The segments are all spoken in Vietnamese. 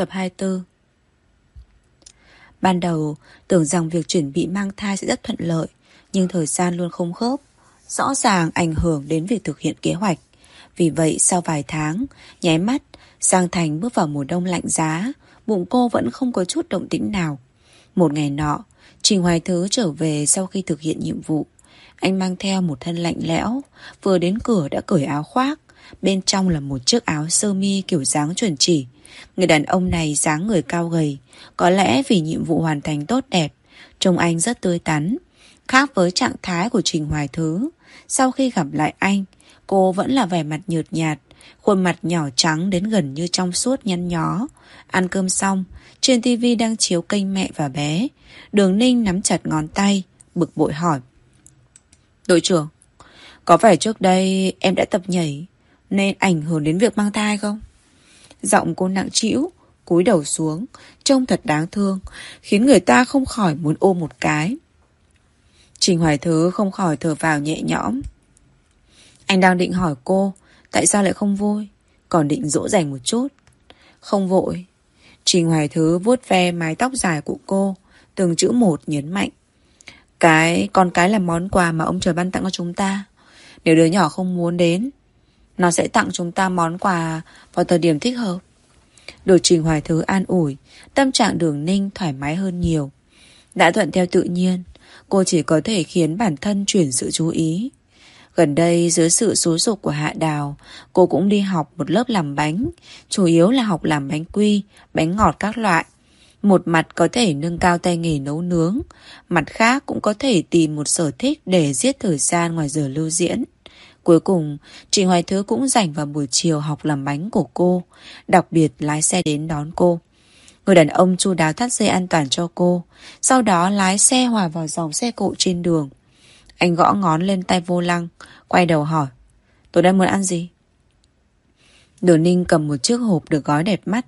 tập 24 Ban đầu, tưởng rằng việc chuẩn bị mang thai sẽ rất thuận lợi, Nhưng thời gian luôn không khớp, Rõ ràng ảnh hưởng đến việc thực hiện kế hoạch. Vì vậy, sau vài tháng, Nháy mắt, Giang Thành bước vào mùa đông lạnh giá, Bụng cô vẫn không có chút động tĩnh nào. Một ngày nọ, Trình Hoài Thứ trở về sau khi thực hiện nhiệm vụ. Anh mang theo một thân lạnh lẽo, Vừa đến cửa đã cởi áo khoác, Bên trong là một chiếc áo sơ mi kiểu dáng chuẩn chỉ. Người đàn ông này dáng người cao gầy, Có lẽ vì nhiệm vụ hoàn thành tốt đẹp, Trông anh rất tươi tắn, Khác với trạng thái của Trình Hoài Thứ. Sau khi gặp lại anh, Cô vẫn là vẻ mặt nhợt nhạt, Khuôn mặt nhỏ trắng đến gần như trong suốt nhăn nhó. Ăn cơm xong, Trên tivi đang chiếu kênh mẹ và bé. Đường Ninh nắm chặt ngón tay, Bực bội hỏi. Đội trưởng, Có phải trước đây em đã tập nhảy, Nên ảnh hưởng đến việc mang thai không? Giọng cô nặng trĩu, cúi đầu xuống, Trông thật đáng thương, Khiến người ta không khỏi muốn ôm một cái. Trình Hoài Thứ không khỏi thở vào nhẹ nhõm. Anh đang định hỏi cô, Tại sao lại không vui, Còn định dỗ dành một chút. Không vội. Trình Hoài Thứ vuốt ve mái tóc dài của cô, Từng chữ một nhấn mạnh. Cái, Con cái là món quà mà ông trời ban tặng cho chúng ta. Nếu đứa nhỏ không muốn đến nó sẽ tặng chúng ta món quà Vào thời điểm thích hợp Được Trình Hoài Thứ an ủi Tâm trạng đường ninh thoải mái hơn nhiều Đã thuận theo tự nhiên Cô chỉ có thể khiến bản thân chuyển sự chú ý Gần đây dưới sự xúi dục của Hạ Đào, cô cũng đi học một lớp làm bánh, chủ yếu là học làm bánh quy, bánh ngọt các loại. Một mặt có thể nâng cao tay nghề nấu nướng, mặt khác cũng có thể tìm một sở thích để giết thời gian ngoài giờ lưu diễn. Cuối cùng, chị Hoài Thứ cũng dành vào buổi chiều học làm bánh của cô, đặc biệt lái xe đến đón cô. Người đàn ông chu đáo thắt dây an toàn cho cô, sau đó lái xe hòa vào dòng xe cộ trên đường. Anh gõ ngón lên tay vô lăng Quay đầu hỏi Tôi đang muốn ăn gì Đồ ninh cầm một chiếc hộp được gói đẹp mắt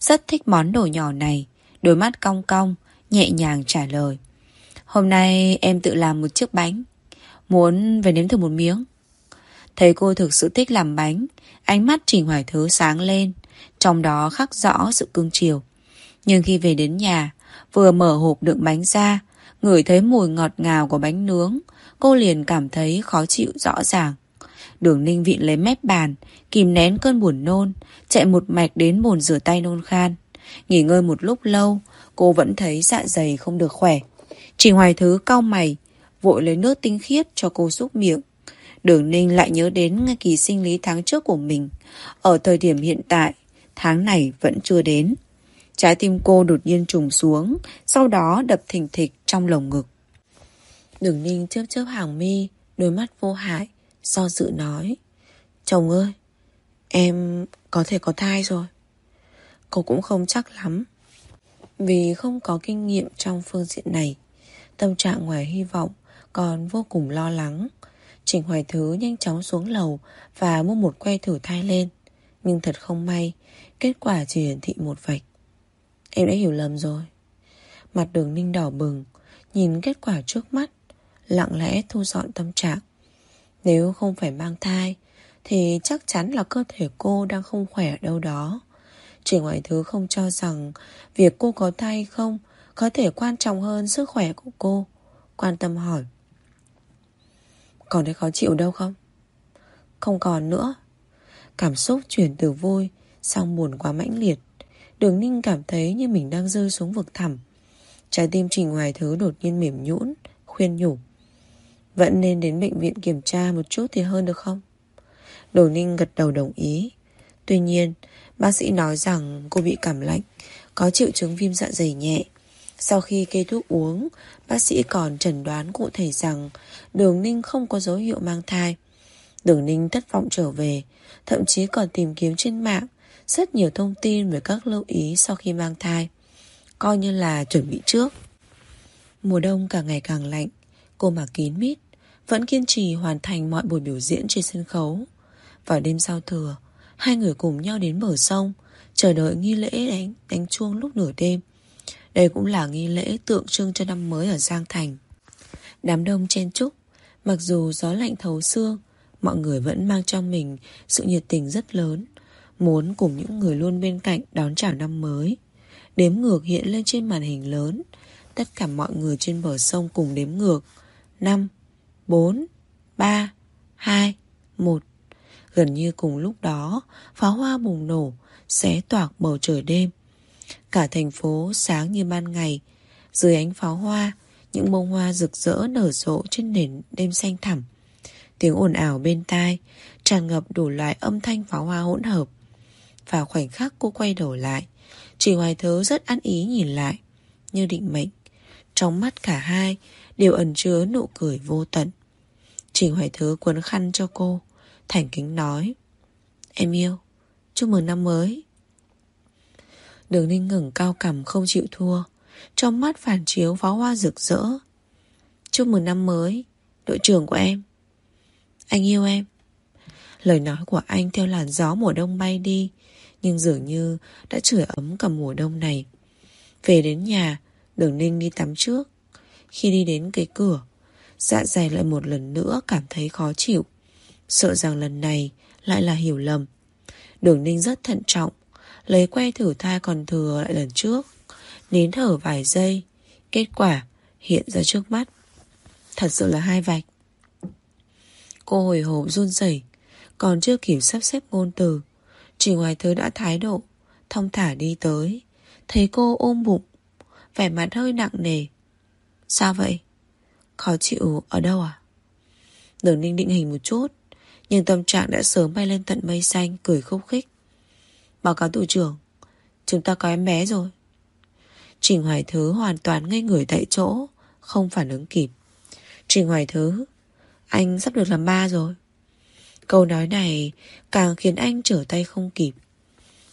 Rất thích món đồ nhỏ này Đôi mắt cong cong Nhẹ nhàng trả lời Hôm nay em tự làm một chiếc bánh Muốn về nếm thử một miếng Thấy cô thực sự thích làm bánh, Ánh mắt Trình Hoài Thứ sáng lên. Trong đó khắc rõ sự cương chiều. Nhưng khi về đến nhà, Vừa mở hộp đựng bánh ra, Ngửi thấy mùi ngọt ngào của bánh nướng, Cô liền cảm thấy khó chịu rõ ràng. Đường ninh vịn lấy mép bàn, Kìm nén cơn buồn nôn, Chạy một mạch đến bồn rửa tay nôn khan. Nghỉ ngơi một lúc lâu, Cô vẫn thấy dạ dày không được khỏe. Trình Hoài Thứ cau mày, Vội lấy nước tinh khiết cho cô xúc miệng. Đường ninh lại nhớ đến ngay kỳ sinh lý tháng trước của mình. Ở thời điểm hiện tại, Tháng này vẫn chưa đến. Trái tim cô đột nhiên trùng xuống, Sau đó đập thình thịch trong lồng ngực. Đường ninh chớp chớp hàng mi, Đôi mắt vô hại, Do dự nói, Chồng ơi, Em có thể có thai rồi. Cô cũng không chắc lắm, Vì không có kinh nghiệm trong phương diện này. Tâm trạng ngoài hy vọng Còn vô cùng lo lắng. Trình Hoài Thứ nhanh chóng xuống lầu Và mua một que thử thai lên. Nhưng thật không may, Kết quả chỉ hiển thị một vạch. Em đã hiểu lầm rồi. Mặt đường ninh đỏ bừng, Nhìn kết quả trước mắt, Lặng lẽ thu dọn tâm trạng. Nếu không phải mang thai, Thì chắc chắn là cơ thể cô đang không khỏe ở đâu đó. Chỉ hoài thứ không cho rằng Việc cô có thai không Có thể quan trọng hơn sức khỏe của cô. Quan tâm hỏi còn thấy khó chịu đâu không? Không còn nữa. Cảm xúc chuyển từ vui Sang buồn quá mãnh liệt. Đường Ninh cảm thấy như mình đang rơi xuống vực thẳm. Trái tim Trình Hoài Thứ đột nhiên mềm nhũn, Khuyên nhủ. Vẫn nên đến bệnh viện kiểm tra một chút thì hơn được không? Đồ Ninh gật đầu đồng ý. Tuy nhiên, Bác sĩ nói rằng cô bị cảm lạnh, Có triệu chứng viêm dạ dày nhẹ. Sau khi kê thuốc uống Bác sĩ còn chẩn đoán cụ thể rằng Đường Ninh không có dấu hiệu mang thai Đường Ninh thất vọng trở về Thậm chí còn tìm kiếm trên mạng rất nhiều thông tin về các lưu ý sau khi mang thai, coi như là chuẩn bị trước. Mùa đông càng ngày càng lạnh, cô mặc kín mít, vẫn kiên trì hoàn thành mọi buổi biểu diễn trên sân khấu. Vào đêm giao thừa, hai người cùng nhau đến bờ sông, chờ đợi nghi lễ đánh, đánh chuông lúc nửa đêm. Đây cũng là nghi lễ tượng trưng cho năm mới ở Giang Thành. Đám đông chen chúc, mặc dù gió lạnh thấu xương, mọi người vẫn mang trong mình sự nhiệt tình rất lớn. Muốn cùng những người luôn bên cạnh đón chào năm mới Đếm ngược hiện lên trên màn hình lớn Tất cả mọi người trên bờ sông cùng đếm ngược 5, 4, 3, 2, 1 Gần như cùng lúc đó Pháo hoa bùng nổ Xé toạc bầu trời đêm Cả thành phố sáng như ban ngày. Dưới ánh pháo hoa, Những bông hoa rực rỡ nở rộ trên nền đêm xanh thẳm. Tiếng ồn ào bên tai Tràn ngập đủ loại âm thanh pháo hoa hỗn hợp. Vào khoảnh khắc cô quay đầu lại Chỉ hoài thớ rất ăn ý nhìn lại, Như định mệnh. Trong mắt cả hai Đều ẩn chứa nụ cười vô tận. Trình Hoài Thứ quấn khăn cho cô, Thành kính nói, Em yêu, Chúc mừng năm mới. Đường ninh ngừng cao cằm không chịu thua. Trong mắt phản chiếu pháo hoa rực rỡ. Chúc mừng năm mới, Đội trưởng của em. Anh yêu em. Lời nói của anh theo làn gió mùa đông bay đi, Nhưng dường như đã sưởi ấm cả mùa đông này. Về đến nhà, Đường ninh đi tắm trước. Khi đi đến cái cửa Dạ dày lại một lần nữa cảm thấy khó chịu. Sợ rằng lần này Lại là hiểu lầm. Đường ninh rất thận trọng. Lấy que thử thai còn thừa lại lần trước. Nín thở vài giây. Kết quả, hiện ra trước mắt. Thật sự là hai vạch. Cô hồi hộp run rẩy, Còn chưa kịp sắp xếp ngôn từ. Chỉ ngoài thứ đã thái độ Thông thả đi tới. Thấy cô ôm bụng, Vẻ mặt hơi nặng nề. Sao vậy? Khó chịu ở đâu à? Đường ninh định hình một chút, Nhưng tâm trạng đã sớm bay lên tận mây xanh, Cười khúc khích. Báo cáo tụ trưởng. Chúng ta có em bé rồi. Trình Hoài Thứ hoàn toàn ngây người tại chỗ, Không phản ứng kịp. Trình Hoài Thứ, Anh sắp được làm ba rồi. Câu nói này càng khiến anh trở tay không kịp.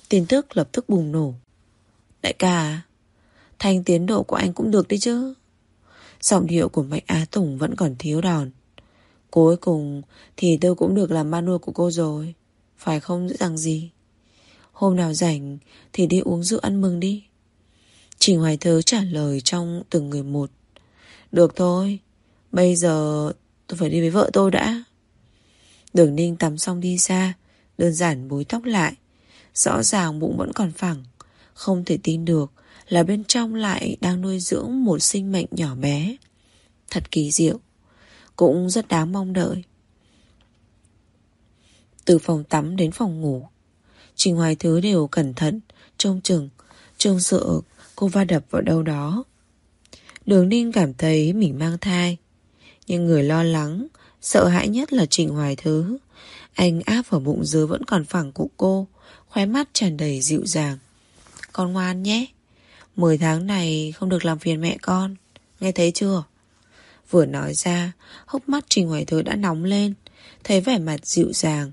Tin tức lập tức bùng nổ. Đại ca, Thanh tiến độ của anh cũng được đấy chứ. Giọng điệu của Mạnh Á Tùng vẫn còn thiếu đòn. Cuối cùng Thì tôi cũng được làm ba nuôi của cô rồi. Phải không, dễ dàng gì? Hôm nào rảnh Thì đi uống rượu ăn mừng đi. Trình Hoài Thớ trả lời trong từng người một. Được thôi, Bây giờ tôi phải đi với vợ tôi đã. Đường ninh tắm xong đi xa Đơn giản búi tóc lại. Rõ ràng bụng vẫn còn phẳng, Không thể tin được Là bên trong lại đang nuôi dưỡng Một sinh mệnh nhỏ bé. Thật kỳ diệu, Cũng rất đáng mong đợi. Từ phòng tắm đến phòng ngủ Trình Hoài Thứ đều cẩn thận, Trông chừng, Trông sợ cô va đập vào đâu đó. Đường Ninh cảm thấy mình mang thai, Nhưng người lo lắng, Sợ hãi nhất là Trình Hoài Thứ. Anh áp vào bụng dưới vẫn còn phẳng của cô Khóe mắt tràn đầy dịu dàng. Con ngoan nhé, Mười tháng này không được làm phiền mẹ con, Nghe thấy chưa? Vừa nói ra, Hốc mắt Trình Hoài Thứ đã nóng lên, Thấy vẻ mặt dịu dàng.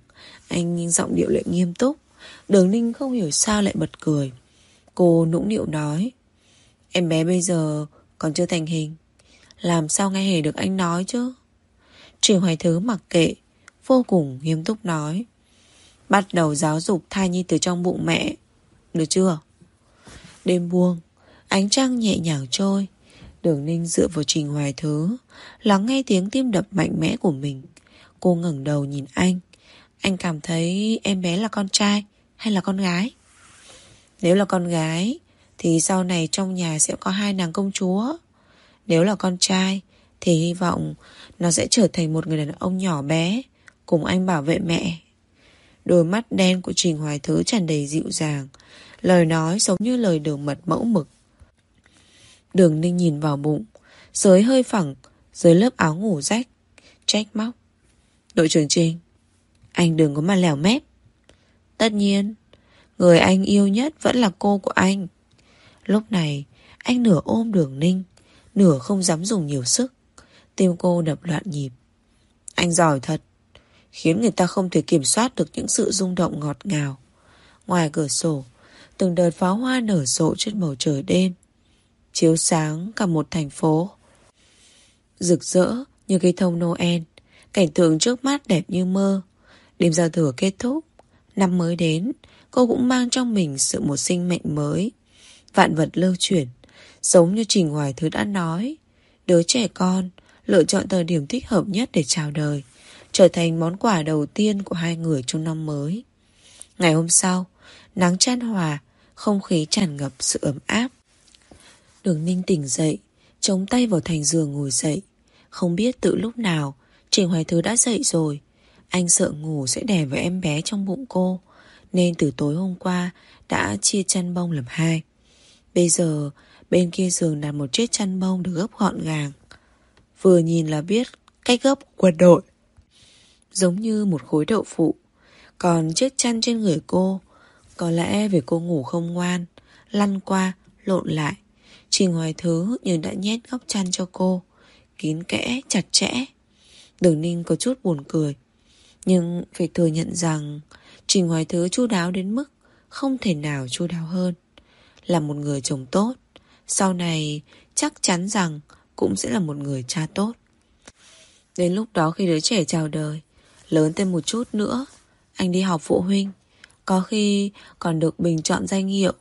Anh nhìn giọng điệu lại nghiêm túc. Đường Ninh không hiểu sao lại bật cười. Cô nũng nịu nói, Em bé bây giờ còn chưa thành hình, Làm sao nghe hề được anh nói chứ? Trình Hoài Thứ mặc kệ, Vô cùng nghiêm túc nói, Bắt đầu giáo dục thai nhi từ trong bụng mẹ, Được chưa? Đêm buông, Ánh trăng nhẹ nhàng trôi. Đường Ninh dựa vào Trình Hoài Thứ, Lắng nghe tiếng tim đập mạnh mẽ của mình. Cô ngẩng đầu nhìn anh Anh cảm thấy em bé là con trai hay là con gái? Nếu là con gái, Thì sau này trong nhà sẽ có hai nàng công chúa. Nếu là con trai, Thì hy vọng Nó sẽ trở thành một người đàn ông nhỏ bé, Cùng anh bảo vệ mẹ. Đôi mắt đen của Trình Hoài Thứ tràn đầy dịu dàng, Lời nói giống như lời đường mật mẫu mực. Đường ninh nhìn vào bụng Dưới hơi phẳng Dưới lớp áo ngủ rách, Trách móc. Đội trưởng Trình, Anh đừng có mà lèo mép. Tất nhiên, Người anh yêu nhất vẫn là cô của anh. Lúc này, Anh nửa ôm đường ninh, Nửa không dám dùng nhiều sức. Tim cô đập loạn nhịp. Anh giỏi thật, Khiến người ta không thể kiểm soát được những sự rung động ngọt ngào. Ngoài cửa sổ, Từng đợt pháo hoa nở rộ trên bầu trời đêm. Chiếu sáng cả một thành phố. Rực rỡ như cây thông Noel, Cảnh tượng trước mắt đẹp như mơ. Đêm giao thừa kết thúc Năm mới đến Cô cũng mang trong mình sự một sinh mệnh mới Vạn vật lưu chuyển Giống như Trình Hoài Thứ đã nói Đứa trẻ con Lựa chọn thời điểm thích hợp nhất để chào đời Trở thành món quà đầu tiên của hai người trong năm mới Ngày hôm sau, nắng chan hòa, không khí tràn ngập sự ấm áp. Đường ninh tỉnh dậy, chống tay vào thành giường ngồi dậy. Không biết từ lúc nào, Trình Hoài Thứ đã dậy rồi. Anh sợ ngủ sẽ đè vào em bé trong bụng cô, nên từ tối hôm qua đã chia chăn bông làm hai. Bây giờ, bên kia giường đặt một chiếc chăn bông được gấp gọn gàng. Vừa nhìn là biết cách gấp quân đội. Giống như một khối đậu phụ. Còn chiếc chăn trên người cô, có lẽ vì cô ngủ không ngoan, lăn qua, lộn lại. Trình Hoài Thứ như đã nhét góc chăn cho cô, kín kẽ, chặt chẽ. Đường Ninh có chút buồn cười. Nhưng phải thừa nhận rằng Trình Hoài Thứ chu đáo đến mức không thể nào chu đáo hơn. Là một người chồng tốt, sau này chắc chắn rằng cũng sẽ là một người cha tốt. Đến lúc đó khi đứa trẻ chào đời, lớn thêm một chút nữa, anh đi học phụ huynh, có khi còn được bình chọn danh hiệu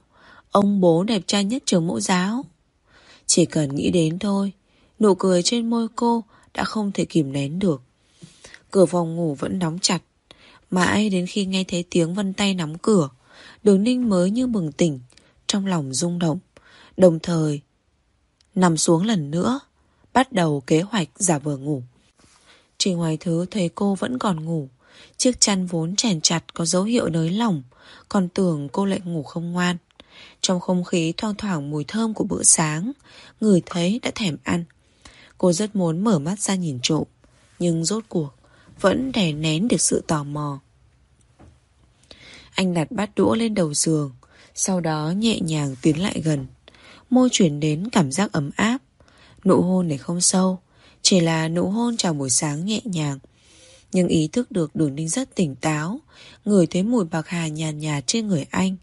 ông bố đẹp trai nhất trường mẫu giáo. Chỉ cần nghĩ đến thôi, nụ cười trên môi cô đã không thể kìm nén được. Cửa phòng ngủ vẫn đóng chặt, mãi đến khi nghe thấy tiếng vân tay nắm cửa, đường ninh mới như bừng tỉnh, trong lòng rung động, đồng thời nằm xuống lần nữa, bắt đầu kế hoạch giả vờ ngủ. Trình Hoài Thứ thấy cô vẫn còn ngủ, chiếc chăn vốn chèn chặt có dấu hiệu nới lỏng, còn tưởng cô lại ngủ không ngoan. Trong không khí thoang thoảng mùi thơm của bữa sáng, người thấy đã thèm ăn. Cô rất muốn mở mắt ra nhìn trộm, nhưng rốt cuộc vẫn đè nén được sự tò mò. Anh đặt bát đũa lên đầu giường, sau đó nhẹ nhàng tiến lại gần. Môi chuyển đến cảm giác ấm áp. Nụ hôn này không sâu, chỉ là nụ hôn chào buổi sáng nhẹ nhàng. Nhưng ý thức được đường ninh rất tỉnh táo, người thấy mùi bạc hà nhàn nhạt, nhạt trên người anh.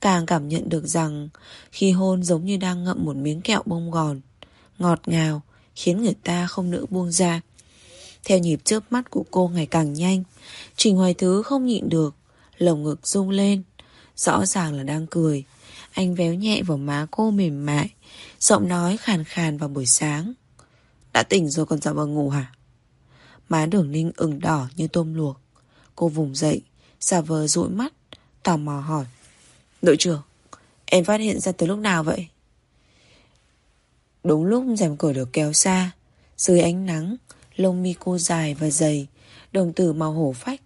Càng cảm nhận được rằng khi hôn giống như đang ngậm một miếng kẹo bông gòn, ngọt ngào, khiến người ta không nỡ buông ra. Theo nhịp chớp mắt của cô ngày càng nhanh, Trình Hoài Thứ không nhịn được, lồng ngực rung lên, rõ ràng là đang cười. Anh véo nhẹ vào má cô mềm mại, giọng nói khàn khàn vào buổi sáng. Đã tỉnh rồi còn giả vờ ngủ hả? Má đường ninh ửng đỏ như tôm luộc. Cô vùng dậy, giả vờ dụi mắt, tò mò hỏi. Đội trưởng, em phát hiện ra từ lúc nào vậy? Đúng lúc rèm cửa được kéo xa, dưới ánh nắng, lông mi cô dài và dày, đồng tử màu hổ phách,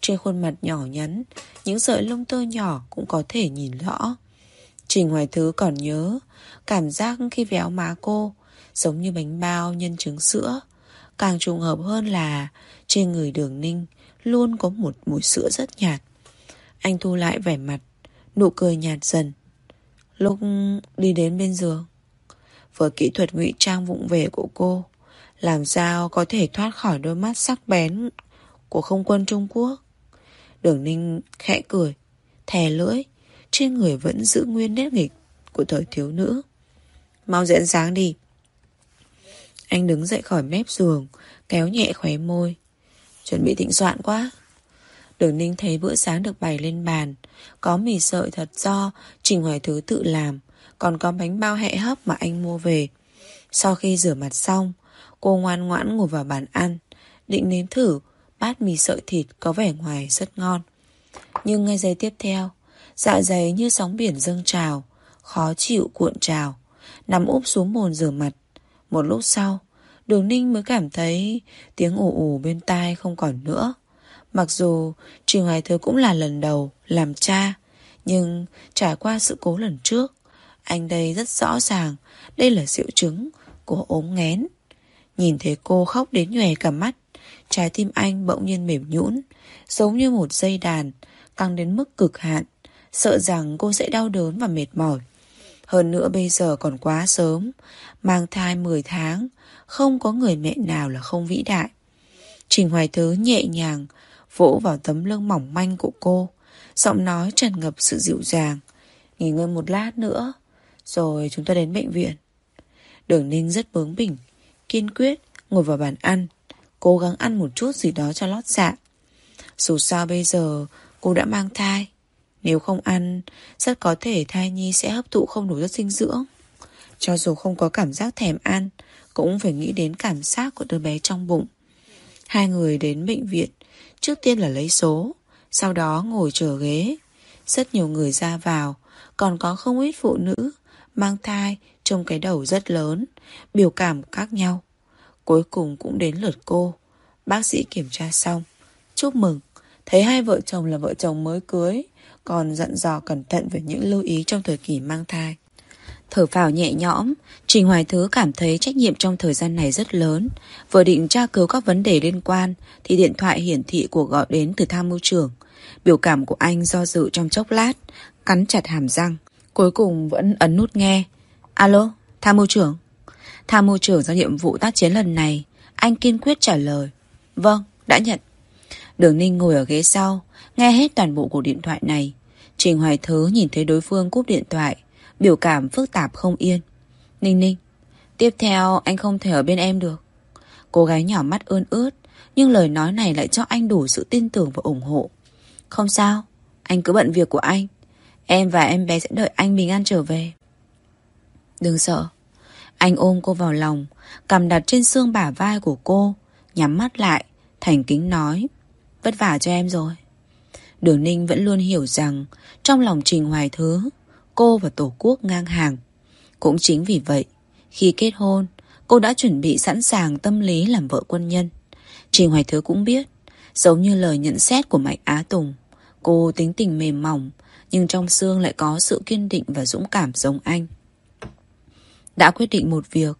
trên khuôn mặt nhỏ nhắn, những sợi lông tơ nhỏ cũng có thể nhìn rõ. Trình Hoài Thứ còn nhớ, cảm giác khi véo má cô, giống như bánh bao nhân trứng sữa. Càng trùng hợp hơn là trên người đường ninh luôn có một mùi sữa rất nhạt. Anh thu lại vẻ mặt, nụ cười nhạt dần. Lúc đi đến bên giường, với kỹ thuật ngụy trang vụng về của cô, làm sao có thể thoát khỏi đôi mắt sắc bén của không quân Trung Quốc. Đường ninh khẽ cười, thè lưỡi, trên người vẫn giữ nguyên nét nghịch của thời thiếu nữ. Mau diễn sáng đi. Anh đứng dậy khỏi mép giường, kéo nhẹ khóe môi. Chuẩn bị thịnh soạn quá. Đường Ninh thấy bữa sáng được bày lên bàn. Có mì sợi thật do Trình Hoài Thứ tự làm. Còn có bánh bao hẹ hấp mà anh mua về. Sau khi rửa mặt xong, cô ngoan ngoãn ngồi vào bàn ăn. Định nếm thử bát mì sợi thịt có vẻ ngoài rất ngon. Nhưng ngay giây tiếp theo, dạ dày như sóng biển dâng trào, khó chịu cuộn trào, nằm úp xuống bồn rửa mặt. Một lúc sau, Đường Ninh mới cảm thấy tiếng ủ ủ bên tai không còn nữa. Mặc dù Trình Hoài Thứ cũng là lần đầu làm cha, nhưng trải qua sự cố lần trước, anh đây rất rõ ràng đây là triệu chứng của ốm nghén. Nhìn thấy cô khóc đến nhòe cả mắt, trái tim anh bỗng nhiên mềm nhũn, giống như một dây đàn, căng đến mức cực hạn, sợ rằng cô sẽ đau đớn và mệt mỏi. Hơn nữa bây giờ còn quá sớm, mang thai 10 tháng, không có người mẹ nào là không vĩ đại. Trình Hoài Thứ nhẹ nhàng vỗ vào tấm lưng mỏng manh của cô, giọng nói tràn ngập sự dịu dàng. Nghỉ ngơi một lát nữa, rồi chúng ta đến bệnh viện. Đường Ninh rất bướng bỉnh, kiên quyết ngồi vào bàn ăn, cố gắng ăn một chút gì đó cho lót dạ. Dù sao bây giờ cô đã mang thai, nếu không ăn, rất có thể thai nhi sẽ hấp thụ không đủ chất dinh dưỡng. Cho dù không có cảm giác thèm ăn, cũng phải nghĩ đến cảm giác của đứa bé trong bụng. Hai người đến bệnh viện, trước tiên là lấy số, sau đó ngồi chờ ghế. Rất nhiều người ra vào, còn có không ít phụ nữ mang thai trông cái đầu rất lớn, biểu cảm khác nhau. Cuối cùng cũng đến lượt cô. Bác sĩ kiểm tra xong. Chúc mừng, thấy hai vợ chồng là vợ chồng mới cưới, còn dặn dò cẩn thận về những lưu ý trong thời kỳ mang thai. Thở phào nhẹ nhõm, Trình Hoài Thứ cảm thấy trách nhiệm trong thời gian này rất lớn. Vừa định tra cứu các vấn đề liên quan, thì điện thoại hiển thị cuộc gọi đến từ tham mưu trưởng. Biểu cảm của anh do dự trong chốc lát, cắn chặt hàm răng. Cuối cùng vẫn ấn nút nghe. Alo, tham mưu trưởng. Tham mưu trưởng do nhiệm vụ tác chiến lần này, anh kiên quyết trả lời. Vâng, đã nhận. Đường Ninh ngồi ở ghế sau, nghe hết toàn bộ cuộc điện thoại này. Trình Hoài Thứ nhìn thấy đối phương cúp điện thoại, biểu cảm phức tạp không yên. Ninh Ninh, tiếp theo anh không thể ở bên em được. Cô gái nhỏ mắt ươn ướt, nhưng lời nói này lại cho anh đủ sự tin tưởng và ủng hộ. Không sao, anh cứ bận việc của anh. Em và em bé sẽ đợi anh bình an trở về. Đừng sợ. Anh ôm cô vào lòng, cầm đặt trên xương bả vai của cô, nhắm mắt lại, thành kính nói. Vất vả cho em rồi. Đường Ninh vẫn luôn hiểu rằng trong lòng Trình Hoài Thứ, cô và Tổ quốc ngang hàng. Cũng chính vì vậy, khi kết hôn, cô đã chuẩn bị sẵn sàng tâm lý làm vợ quân nhân. Trình Hoài Thứ cũng biết, giống như lời nhận xét của Mạnh Á Tùng, cô tính tình mềm mỏng, nhưng trong xương lại có sự kiên định và dũng cảm giống anh. Đã quyết định một việc,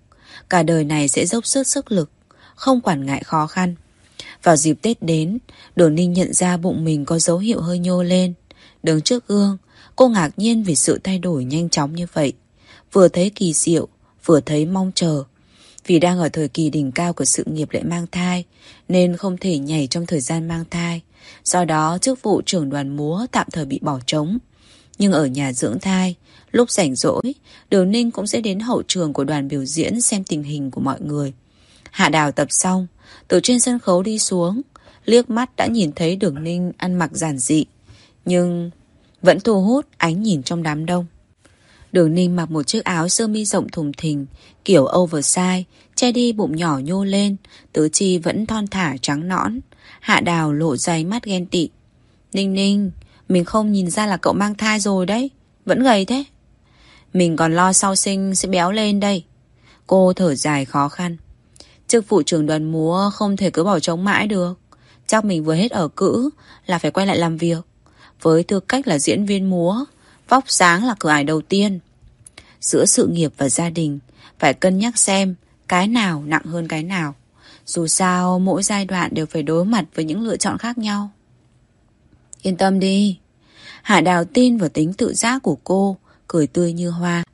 cả đời này sẽ dốc sức sức lực, không quản ngại khó khăn. Vào dịp Tết đến, Đồ Ninh nhận ra bụng mình có dấu hiệu hơi nhô lên. Đứng trước gương, cô ngạc nhiên vì sự thay đổi nhanh chóng như vậy. Vừa thấy kỳ diệu, vừa thấy mong chờ. Vì đang ở thời kỳ đỉnh cao của sự nghiệp lại mang thai, nên không thể nhảy trong thời gian mang thai. Do đó, chức vụ trưởng đoàn múa tạm thời bị bỏ trống. Nhưng ở nhà dưỡng thai, lúc rảnh rỗi, Đường Ninh cũng sẽ đến hậu trường của đoàn biểu diễn xem tình hình của mọi người. Hạ đào tập xong, từ trên sân khấu đi xuống, liếc mắt đã nhìn thấy Đường Ninh ăn mặc giản dị, nhưng vẫn thu hút ánh nhìn trong đám đông. Đường Ninh mặc một chiếc áo sơ mi rộng thùng thình, kiểu oversize, che đi bụng nhỏ nhô lên, tứ chi vẫn thon thả trắng nõn. Hạ đào lộ dày mắt ghen tị. Ninh ninh, mình không nhìn ra là cậu mang thai rồi đấy, vẫn gầy thế. Mình còn lo sau sinh sẽ béo lên đây. Cô thở dài khó khăn. Chức vụ trưởng đoàn múa không thể cứ bỏ trống mãi được. Chắc mình vừa hết ở cữ là phải quay lại làm việc. Với tư cách là diễn viên múa, vóc sáng là cửa ải đầu tiên. Giữa sự nghiệp và gia đình, phải cân nhắc xem cái nào nặng hơn cái nào. Dù sao, mỗi giai đoạn đều phải đối mặt với những lựa chọn khác nhau. Yên tâm đi. Hạ Đào tin vào tính tự giác của cô, cười tươi như hoa.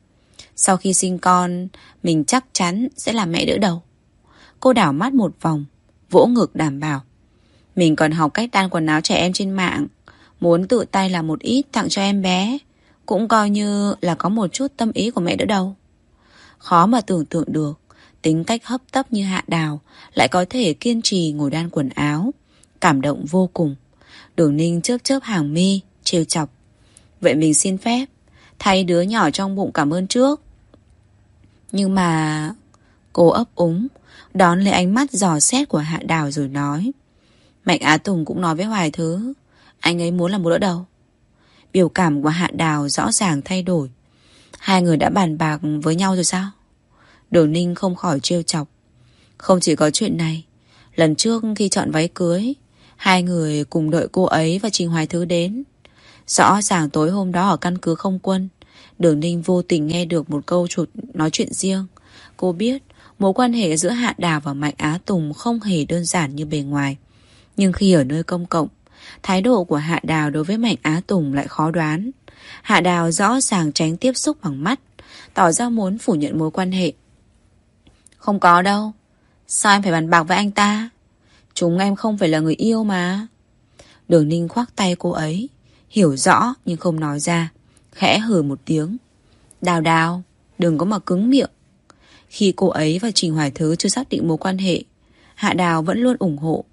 Sau khi sinh con, mình chắc chắn sẽ là mẹ đỡ đầu. Cô đảo mắt một vòng, vỗ ngực đảm bảo. Mình còn học cách đan quần áo trẻ em trên mạng. Muốn tự tay làm một ít tặng cho em bé. Cũng coi như là có một chút tâm ý của mẹ đỡ đầu. Khó mà tưởng tượng được. Tính cách hấp tấp như hạ đào lại có thể kiên trì ngồi đan quần áo. Cảm động vô cùng. Đường ninh chớp chớp hàng mi, trêu chọc. Vậy mình xin phép, thay đứa nhỏ trong bụng cảm ơn trước. Nhưng mà... Cô ấp úng, đón lấy ánh mắt dò xét của Hạ Đào rồi nói. Mạnh Á Tùng cũng nói với Hoài Thứ, anh ấy muốn làm một đỡ đầu. Biểu cảm của Hạ Đào rõ ràng thay đổi. Hai người đã bàn bạc với nhau rồi sao? Đường Ninh không khỏi trêu chọc. Không chỉ có chuyện này, lần trước khi chọn váy cưới, hai người cùng đợi cô ấy và Trình Hoài Thứ đến. Rõ ràng tối hôm đó ở căn cứ không quân, Đường Ninh vô tình nghe được một câu chuột nói chuyện riêng. Cô biết mối quan hệ giữa Hạ Đào và Mạnh Á Tùng không hề đơn giản như bề ngoài. Nhưng khi ở nơi công cộng, thái độ của Hạ Đào đối với Mạnh Á Tùng lại khó đoán. Hạ Đào rõ ràng tránh tiếp xúc bằng mắt, tỏ ra muốn phủ nhận mối quan hệ. Không có đâu. Sao em phải bàn bạc với anh ta? Chúng em không phải là người yêu mà. Đường Ninh khoác tay cô ấy. Hiểu rõ nhưng không nói ra. Khẽ hừ một tiếng. Đào đào, đừng có mà cứng miệng. Khi cô ấy và Trình Hoài Thứ chưa xác định mối quan hệ, Hạ Đào vẫn luôn ủng hộ.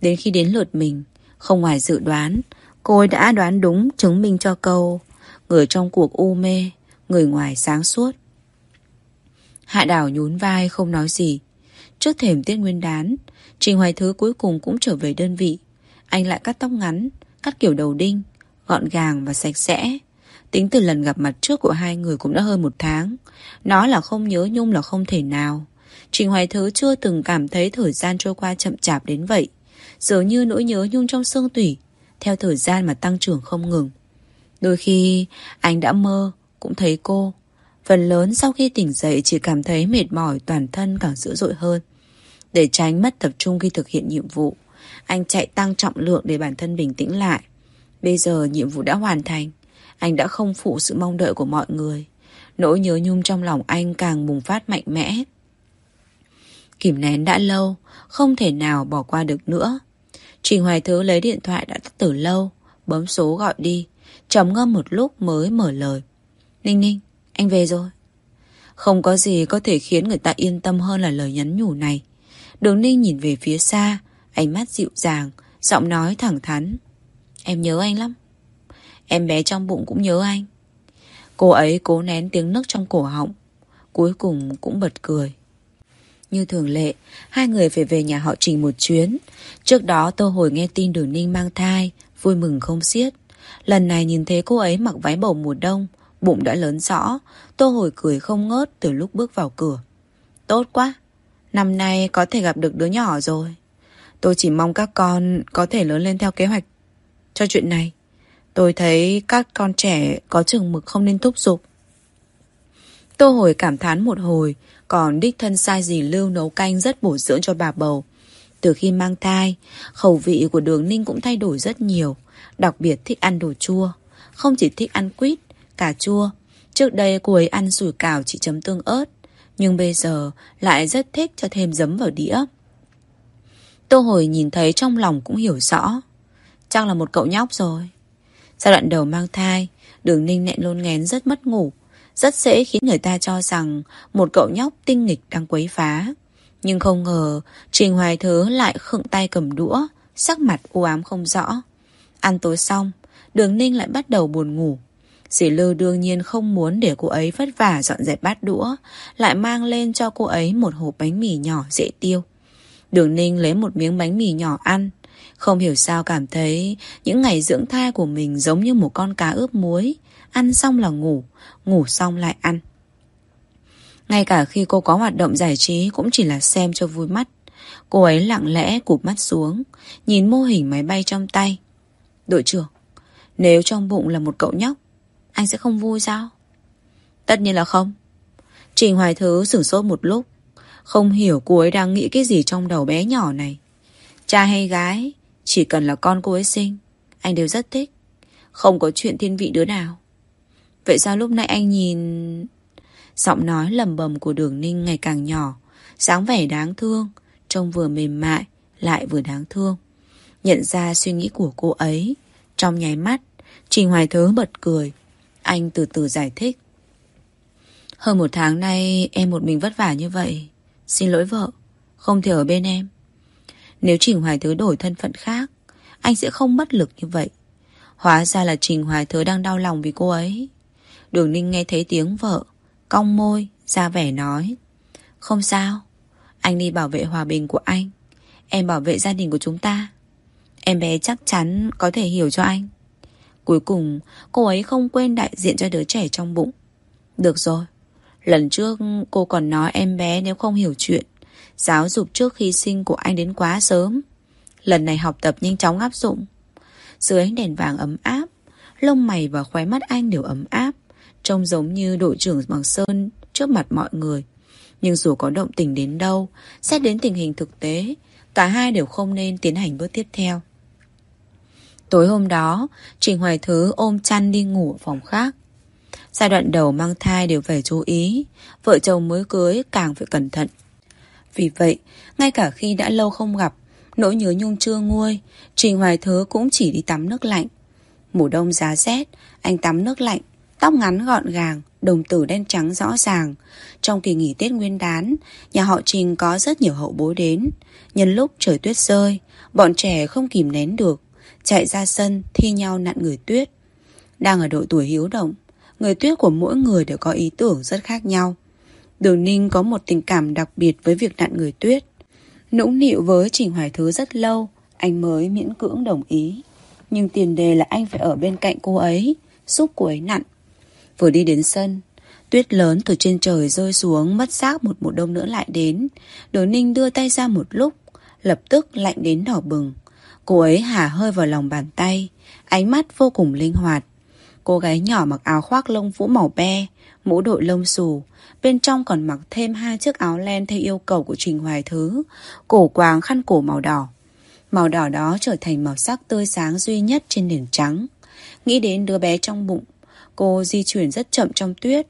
Đến khi đến lượt mình, không ngoài dự đoán, cô ấy đã đoán đúng chứng minh cho câu người trong cuộc u mê, người ngoài sáng suốt. Hạ Đào nhún vai không nói gì. Trước thềm tiết nguyên đán, Trình Hoài Thứ cuối cùng cũng trở về đơn vị. Anh lại cắt tóc ngắn, cắt kiểu đầu đinh, gọn gàng và sạch sẽ. Tính từ lần gặp mặt trước của hai người cũng đã hơn một tháng. Nói là không nhớ Nhung là không thể nào. Trình Hoài Thứ chưa từng cảm thấy thời gian trôi qua chậm chạp đến vậy. Dường như nỗi nhớ Nhung trong xương tủy, theo thời gian mà tăng trưởng không ngừng. Đôi khi anh đã mơ, cũng thấy cô. Phần lớn sau khi tỉnh dậy chỉ cảm thấy mệt mỏi toàn thân càng dữ dội hơn. Để tránh mất tập trung khi thực hiện nhiệm vụ, anh chạy tăng trọng lượng để bản thân bình tĩnh lại. Bây giờ nhiệm vụ đã hoàn thành, anh đã không phụ sự mong đợi của mọi người. Nỗi nhớ nhung trong lòng anh càng bùng phát mạnh mẽ. Kìm nén đã lâu, không thể nào bỏ qua được nữa. Trình Hoài Thứ lấy điện thoại đã tắt từ lâu, bấm số gọi đi, trầm ngâm một lúc mới mở lời. Ninh Ninh, anh về rồi. Không có gì có thể khiến người ta yên tâm hơn là lời nhắn nhủ này. Đường Ninh nhìn về phía xa, ánh mắt dịu dàng, giọng nói thẳng thắn. Em nhớ anh lắm. Em bé trong bụng cũng nhớ anh. Cô ấy cố nén tiếng nức trong cổ họng, cuối cùng cũng bật cười. Như thường lệ, hai người phải về nhà họ Trình một chuyến. Trước đó Tô Hồi nghe tin Đường Ninh mang thai, vui mừng không xiết. Lần này nhìn thấy cô ấy mặc váy bầu mùa đông, bụng đã lớn rõ, Tô Hồi cười không ngớt từ lúc bước vào cửa. Tốt quá, năm nay có thể gặp được đứa nhỏ rồi. Tôi chỉ mong các con có thể lớn lên theo kế hoạch. Cho chuyện này, tôi thấy các con trẻ có chừng mực không nên thúc giục. Tô Hồi cảm thán một hồi, còn đích thân sai gì lưu nấu canh rất bổ dưỡng cho bà bầu. Từ khi mang thai, khẩu vị của đường ninh cũng thay đổi rất nhiều, đặc biệt thích ăn đồ chua. Không chỉ thích ăn quýt, cà chua. Trước đây cô ấy ăn sủi cảo chỉ chấm tương ớt, nhưng bây giờ lại rất thích cho thêm giấm vào đĩa. Tô Hồi nhìn thấy trong lòng cũng hiểu rõ. Chắc là một cậu nhóc rồi. Giai đoạn đầu mang thai, đường ninh nẹn lôn ngén rất mất ngủ, rất dễ khiến người ta cho rằng một cậu nhóc tinh nghịch đang quấy phá. Nhưng không ngờ Trình Hoài Thứ lại khựng tay cầm đũa Sắc mặt u ám không rõ Ăn tối xong Đường Ninh lại bắt đầu buồn ngủ Dì Lư đương nhiên không muốn để cô ấy vất vả dọn dẹp bát đũa Lại mang lên cho cô ấy một hộp bánh mì nhỏ dễ tiêu Đường Ninh lấy một miếng bánh mì nhỏ ăn Không hiểu sao cảm thấy Những ngày dưỡng thai của mình giống như một con cá ướp muối Ăn xong là ngủ Ngủ xong lại ăn ngay cả khi cô có hoạt động giải trí cũng chỉ là xem cho vui mắt. Cô ấy lặng lẽ cụp mắt xuống, nhìn mô hình máy bay trong tay. Đội trưởng, nếu trong bụng là một cậu nhóc, anh sẽ không vui sao? Tất nhiên là không. Trình Hoài Thứ sửng sốt một lúc, không hiểu cô ấy đang nghĩ cái gì trong đầu bé nhỏ này. cha hay gái, chỉ cần là con cô ấy sinh, anh đều rất thích. Không có chuyện thiên vị đứa nào. Vậy sao lúc nãy anh nhìn... Giọng nói lầm bầm của đường ninh ngày càng nhỏ dáng vẻ đáng thương Trông vừa mềm mại Lại vừa đáng thương Nhận ra suy nghĩ của cô ấy Trong nháy mắt Trình Hoài Thứ bật cười anh từ từ giải thích. Hơn một tháng nay em một mình vất vả như vậy. Xin lỗi vợ Không thể ở bên em. Nếu Trình Hoài Thứ đổi thân phận khác Anh sẽ không mất lực như vậy. Hóa ra là Trình Hoài Thứ đang đau lòng vì cô ấy. Đường Ninh nghe thấy tiếng vợ Cong môi, ra vẻ nói Không sao Anh đi bảo vệ hòa bình của anh. Em bảo vệ gia đình của chúng ta. Em bé chắc chắn có thể hiểu cho anh. Cuối cùng Cô ấy không quên đại diện cho đứa trẻ trong bụng Được rồi Lần trước cô còn nói em bé nếu không hiểu chuyện Giáo dục trước khi sinh của anh đến quá sớm Lần này học tập nhanh chóng áp dụng Dưới ánh đèn vàng ấm áp Lông mày và khóe mắt anh đều ấm áp Trông giống như đội trưởng Bằng Sơn trước mặt mọi người. Nhưng dù có động tình đến đâu, xét đến tình hình thực tế, cả hai đều không nên tiến hành bước tiếp theo. Tối hôm đó, Trình Hoài Thứ ôm chăn đi ngủ ở phòng khác. Giai đoạn đầu mang thai đều phải chú ý, vợ chồng mới cưới càng phải cẩn thận. Vì vậy, ngay cả khi đã lâu không gặp, nỗi nhớ nhung chưa nguôi, Trình Hoài Thứ cũng chỉ đi tắm nước lạnh. Mùa đông giá rét, anh tắm nước lạnh, Tóc ngắn gọn gàng, đồng tử đen trắng rõ ràng. Trong kỳ nghỉ Tết Nguyên đán, nhà họ Trình có rất nhiều hậu bối đến. Nhân lúc trời tuyết rơi, bọn trẻ không kìm nén được, chạy ra sân thi nhau nặn người tuyết. Đang ở độ tuổi hiếu động, người tuyết của mỗi người đều có ý tưởng rất khác nhau. Đường Ninh có một tình cảm đặc biệt với việc nặn người tuyết. Nũng nịu với Trình Hoài Thứ rất lâu, anh mới miễn cưỡng đồng ý. Nhưng tiền đề là anh phải ở bên cạnh cô ấy, giúp cô ấy nặn. Vừa đi đến sân, tuyết lớn từ trên trời rơi xuống mất xác một mùa đông nữa lại đến. Đường ninh đưa tay ra một lúc, lập tức lạnh đến đỏ bừng. Cô ấy hả hơi vào lòng bàn tay, ánh mắt vô cùng linh hoạt. Cô gái nhỏ mặc áo khoác lông vũ màu be, mũ đội lông xù, bên trong còn mặc thêm hai chiếc áo len theo yêu cầu của Trình Hoài Thứ, cổ quàng khăn cổ màu đỏ. Màu đỏ đó trở thành màu sắc tươi sáng duy nhất trên nền trắng. Nghĩ đến đứa bé trong bụng, cô di chuyển rất chậm trong tuyết,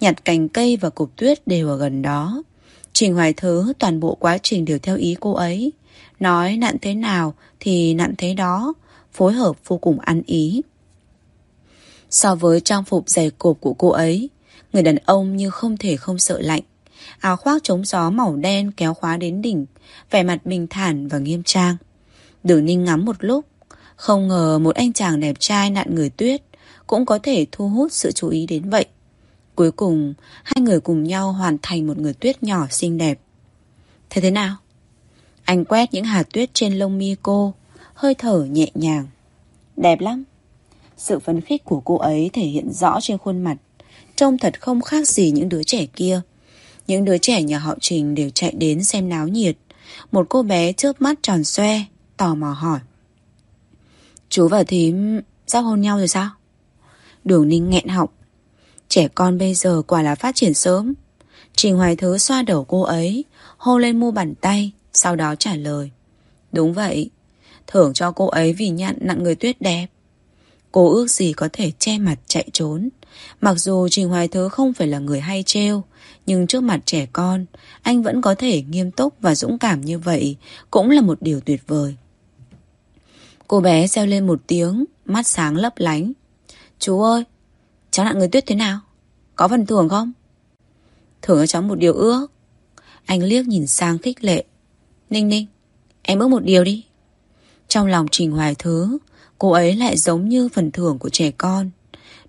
nhặt cành cây và cục tuyết đều ở gần đó. Trình Hoài Thứ toàn bộ quá trình đều theo ý cô ấy. Nói nặn thế nào thì nặn thế đó, phối hợp vô cùng ăn ý. So với trang phục dày cộp của cô ấy, người đàn ông như không thể không sợ lạnh. Áo khoác chống gió màu đen kéo khóa đến đỉnh, vẻ mặt bình thản và nghiêm trang. Đường ninh ngắm một lúc, không ngờ một anh chàng đẹp trai nặn người tuyết cũng có thể thu hút sự chú ý đến vậy. Cuối cùng, hai người cùng nhau hoàn thành một người tuyết nhỏ xinh đẹp. Thế thế nào? Anh quét những hạt tuyết trên lông mi cô, hơi thở nhẹ nhàng. Đẹp lắm. Sự phấn khích của cô ấy thể hiện rõ trên khuôn mặt, trông thật không khác gì những đứa trẻ kia. Những đứa trẻ nhà họ Trình đều chạy đến xem náo nhiệt. Một cô bé chớp mắt tròn xoe, tò mò hỏi. Chú và thím sắp hôn nhau rồi sao? Đường ninh nghẹn họng. Trẻ con bây giờ quả là phát triển sớm. Trình Hoài Thứ xoa đầu cô ấy, hôn lên mu bàn tay, sau đó trả lời. Đúng vậy, thưởng cho cô ấy vì nhận nặng người tuyết đẹp. Cô ước gì có thể che mặt chạy trốn. Mặc dù Trình Hoài Thứ không phải là người hay trêu, nhưng trước mặt trẻ con, anh vẫn có thể nghiêm túc và dũng cảm như vậy, cũng là một điều tuyệt vời. Cô bé reo lên một tiếng, mắt sáng lấp lánh. Chú ơi, cháu nặng người tuyết thế nào? Có phần thưởng không? Thưởng cho cháu một điều ước. Anh liếc nhìn sang khích lệ. Ninh ninh, em ước một điều đi. Trong lòng Trình Hoài Thứ, cô ấy lại giống như phần thưởng của trẻ con.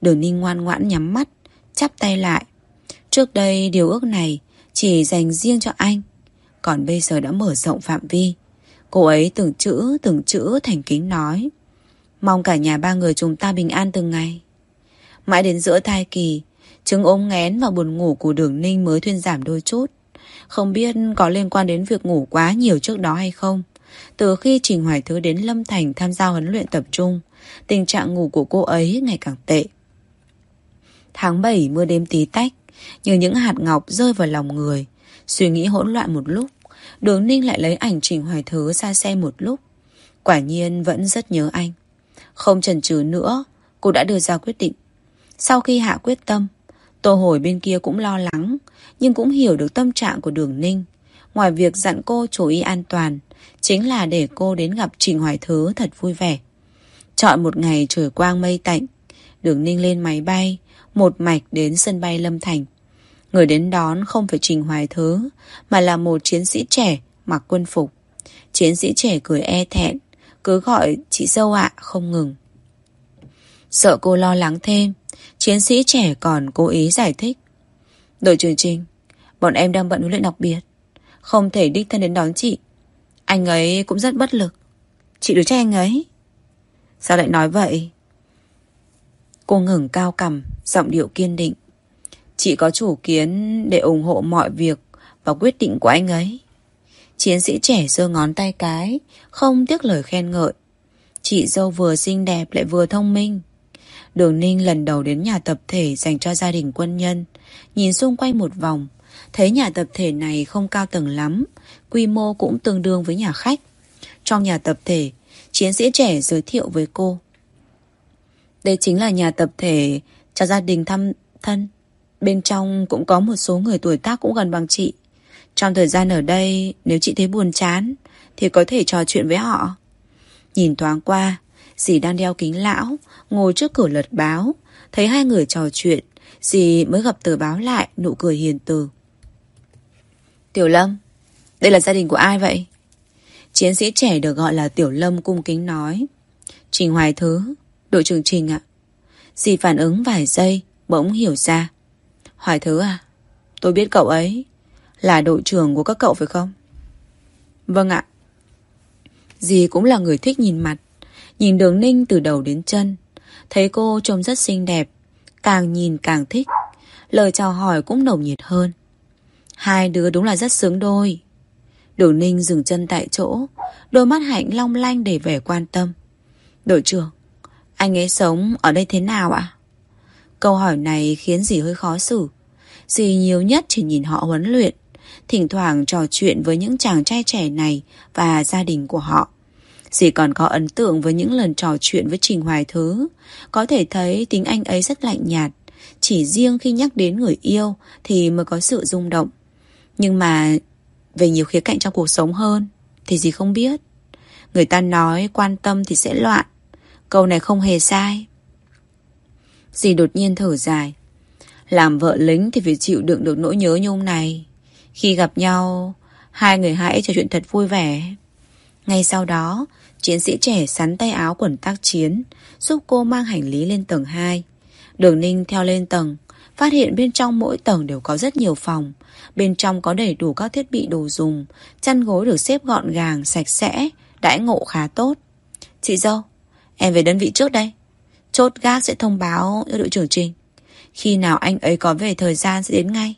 Đường ninh ngoan ngoãn nhắm mắt, chắp tay lại. Trước đây điều ước này chỉ dành riêng cho anh, còn bây giờ đã mở rộng phạm vi. Cô ấy từng chữ từng chữ thành kính nói. Mong cả nhà ba người chúng ta bình an từng ngày. Mãi đến giữa thai kỳ, chứng ốm ngén và buồn ngủ của đường ninh mới thuyên giảm đôi chút. Không biết có liên quan đến việc ngủ quá nhiều trước đó hay không. Từ khi Trình Hoài Thứ đến Lâm Thành tham gia huấn luyện tập trung, tình trạng ngủ của cô ấy ngày càng tệ. Tháng 7 mưa đêm tí tách, như những hạt ngọc rơi vào lòng người. Suy nghĩ hỗn loạn một lúc, đường ninh lại lấy ảnh Trình Hoài Thứ ra xem một lúc. Quả nhiên vẫn rất nhớ anh. Không chần chừ nữa, cô đã đưa ra quyết định. Sau khi hạ quyết tâm, Tô Hồi bên kia cũng lo lắng, nhưng cũng hiểu được tâm trạng của đường ninh. Ngoài việc dặn cô chú ý an toàn, chính là để cô đến gặp Trình Hoài Thứ thật vui vẻ. Chọn một ngày trời quang mây tạnh, đường ninh lên máy bay, một mạch đến sân bay Lâm Thành. Người đến đón không phải Trình Hoài Thứ, mà là một chiến sĩ trẻ mặc quân phục. Chiến sĩ trẻ cười e thẹn, cứ gọi chị dâu ạ không ngừng. Sợ cô lo lắng thêm, chiến sĩ trẻ còn cố ý giải thích. Đội trưởng Trình, bọn em đang bận huấn luyện đặc biệt, không thể đích thân đến đón chị. Anh ấy cũng rất bất lực. Chị đứa trách anh ấy. Sao lại nói vậy? Cô ngừng cao cầm, giọng điệu kiên định. Chị có chủ kiến để ủng hộ mọi việc và quyết định của anh ấy. Chiến sĩ trẻ giơ ngón tay cái, không tiếc lời khen ngợi. Chị dâu vừa xinh đẹp lại vừa thông minh. Đường Ninh lần đầu đến nhà tập thể dành cho gia đình quân nhân. Nhìn xung quanh một vòng, thấy nhà tập thể này không cao tầng lắm, quy mô cũng tương đương với nhà khách. Trong nhà tập thể, chiến sĩ trẻ giới thiệu với cô. Đây chính là nhà tập thể cho gia đình thăm thân. Bên trong cũng có một số người tuổi tác cũng gần bằng chị. Trong thời gian ở đây, nếu chị thấy buồn chán, thì có thể trò chuyện với họ. Nhìn thoáng qua, dì đang đeo kính lão, ngồi trước cửa lật báo. Thấy hai người trò chuyện, dì mới gặp tờ báo lại, nụ cười hiền từ. Tiểu Lâm, đây là gia đình của ai vậy? Chiến sĩ trẻ được gọi là Tiểu Lâm cung kính nói. Trình Hoài Thứ, đội trưởng Trình ạ. Dì phản ứng vài giây, bỗng hiểu ra. Hoài Thứ à, tôi biết cậu ấy là đội trưởng của các cậu phải không? Vâng ạ. Dì cũng là người thích nhìn mặt, Nhìn đường ninh từ đầu đến chân Thấy cô trông rất xinh đẹp Càng nhìn càng thích Lời chào hỏi cũng nồng nhiệt hơn Hai đứa đúng là rất sướng đôi. Đường ninh dừng chân tại chỗ, Đôi mắt hạnh long lanh để vẻ quan tâm. Đội trưởng, Anh ấy sống ở đây thế nào ạ? Câu hỏi này khiến dì hơi khó xử. Dì nhiều nhất chỉ nhìn họ huấn luyện, Thỉnh thoảng trò chuyện với những chàng trai trẻ này Và gia đình của họ. Dì còn có ấn tượng với những lần trò chuyện với Trình Hoài Thứ. Có thể thấy tính anh ấy rất lạnh nhạt, Chỉ riêng khi nhắc đến người yêu Thì mới có sự rung động. Nhưng mà Về nhiều khía cạnh trong cuộc sống hơn Thì gì không biết. Người ta nói quan tâm thì sẽ loạn. Câu này không hề sai. Dì đột nhiên thở dài. Làm vợ lính thì phải chịu đựng được nỗi nhớ nhung này. Khi gặp nhau, Hai người hãy trò chuyện thật vui vẻ. Ngay sau đó, Chiến sĩ trẻ sắn tay áo quần tác chiến, Giúp cô mang hành lý lên tầng 2 Đường ninh theo lên tầng Phát hiện bên trong mỗi tầng đều có rất nhiều phòng. Bên trong có đầy đủ các thiết bị đồ dùng Chăn gối được xếp gọn gàng, sạch sẽ Đãi ngộ khá tốt. Chị dâu, em về đơn vị trước đây. Chốt gác sẽ thông báo cho đội trưởng Trình. Khi nào anh ấy có về thời gian sẽ đến ngay.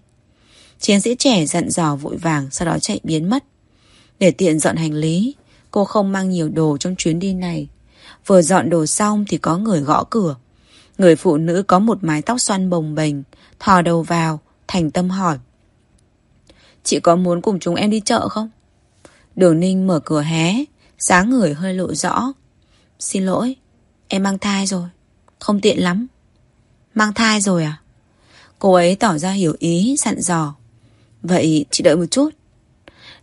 Chiến sĩ trẻ dặn dò vội vàng Sau đó chạy biến mất. Để tiện dọn hành lý Cô không mang nhiều đồ trong chuyến đi này. Vừa dọn đồ xong thì có người gõ cửa. Người phụ nữ có một mái tóc xoăn bồng bềnh, Thò đầu vào, Thành tâm hỏi. Chị có muốn cùng chúng em đi chợ không? Đường ninh mở cửa hé Sáng người hơi lộ rõ. Xin lỗi, Em mang thai rồi, Không tiện lắm. Mang thai rồi à? Cô ấy tỏ ra hiểu ý sặn dò. Vậy chị đợi một chút.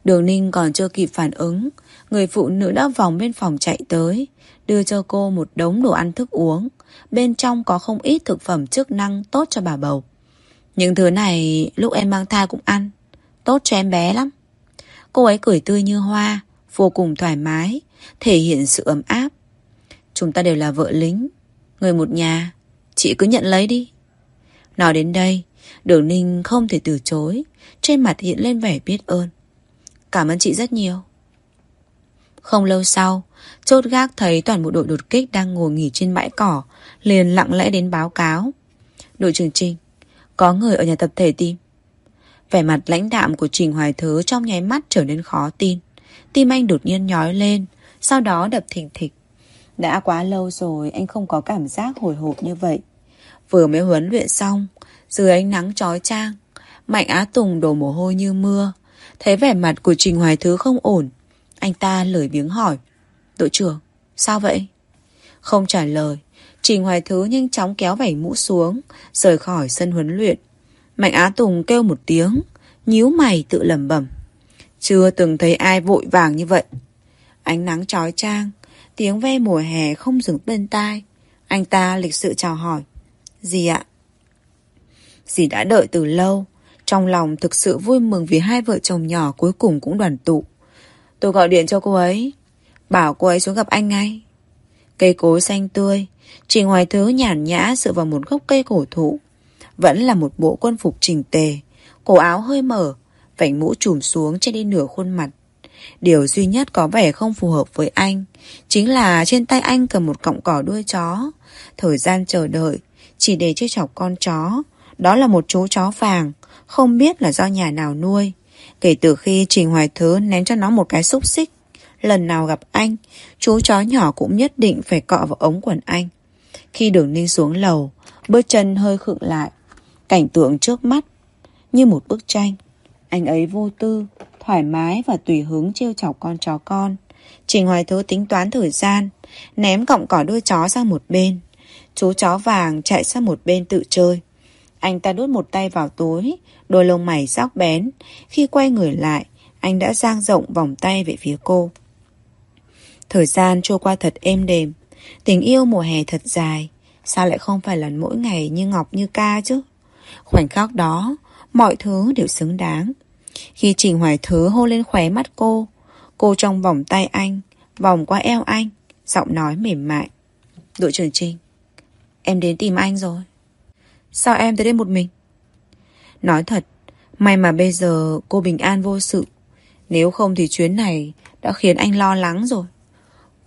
Đường ninh còn chưa kịp phản ứng, Người phụ nữ đã vòng bên phòng chạy tới, Đưa cho cô một đống đồ ăn thức uống. Bên trong có không ít thực phẩm chức năng tốt cho bà bầu. Những thứ này lúc em mang thai cũng ăn, Tốt cho em bé lắm. Cô ấy cười tươi như hoa, Vô cùng thoải mái, Thể hiện sự ấm áp. Chúng ta đều là vợ lính, Người một nhà, Chị cứ nhận lấy đi. Nói đến đây, Đường Ninh không thể từ chối, Trên mặt hiện lên vẻ biết ơn. Cảm ơn chị rất nhiều. Không lâu sau, Chốt gác thấy toàn bộ đội đột kích Đang ngồi nghỉ trên bãi cỏ, Liền lặng lẽ đến báo cáo. Đội trưởng Trinh, Có người ở nhà tập thể Tim Vẻ mặt lãnh đạm của Trình Hoài Thứ Trong nháy mắt trở nên khó tin. Tim anh đột nhiên nhói lên, Sau đó đập thình thịch. Đã quá lâu rồi, anh không có cảm giác hồi hộp như vậy. Vừa mới huấn luyện xong, Dưới ánh nắng trói trang Mạnh Á Tùng đổ mồ hôi như mưa. Thấy vẻ mặt của Trình Hoài Thứ không ổn anh ta lười biếng hỏi. Đội trưởng, sao vậy? Không trả lời Trình Hoài Thứ nhanh chóng kéo vảy mũ xuống Rời khỏi sân huấn luyện. Mạnh Á Tùng kêu một tiếng nhíu mày tự lẩm bẩm. Chưa từng thấy ai vội vàng như vậy. Ánh nắng trói trang Tiếng ve mùa hè không dừng bên tai. Anh ta lịch sự chào hỏi. Gì ạ? Dì đã đợi từ lâu Trong lòng thực sự vui mừng Vì hai vợ chồng nhỏ cuối cùng cũng đoàn tụ. Tôi gọi điện cho cô ấy. Bảo cô ấy xuống gặp anh ngay. Cây cối xanh tươi, Chỉ ngoài thứ nhàn nhã dựa vào một gốc cây cổ thụ, Vẫn là một bộ quân phục chỉnh tề, Cổ áo hơi mở Vảnh mũ trùm xuống trên đi nửa khuôn mặt. Điều duy nhất có vẻ không phù hợp với anh Chính là trên tay anh cầm một cọng cỏ đuôi chó. Thời gian chờ đợi, Chỉ để chơi chọc con chó. Đó là một chú chó vàng, Không biết là do nhà nào nuôi. Kể từ khi Trình Hoài Thứ ném cho nó một cái xúc xích, Lần nào gặp anh, Chú chó nhỏ cũng nhất định phải cọ vào ống quần anh. Khi đường ninh xuống lầu, Bước chân hơi khựng lại, Cảnh tượng trước mắt Như một bức tranh. Anh ấy vô tư, Thoải mái và tùy hứng trêu chọc con chó con. Trình Hoài Thứ tính toán thời gian, Ném cọng cỏ đuôi chó sang một bên. Chú chó vàng chạy sang một bên tự chơi. Anh ta đút một tay vào túi, Đôi lông mày sắc bén. Khi quay người lại, Anh đã giang rộng vòng tay về phía cô. Thời gian trôi qua thật êm đềm. Tình yêu mùa hè thật dài. Sao lại không phải là mỗi ngày như Ngọc, như ca chứ? Khoảnh khắc đó, Mọi thứ đều xứng đáng. Khi Trình Hoài Thứ hôn lên khóe mắt cô Cô trong vòng tay anh, Vòng qua eo anh, Giọng nói mềm mại. Đội trưởng Trinh Em đến tìm anh rồi. Sao em tới đây một mình Nói thật May mà bây giờ cô bình an vô sự Nếu không thì chuyến này Đã khiến anh lo lắng rồi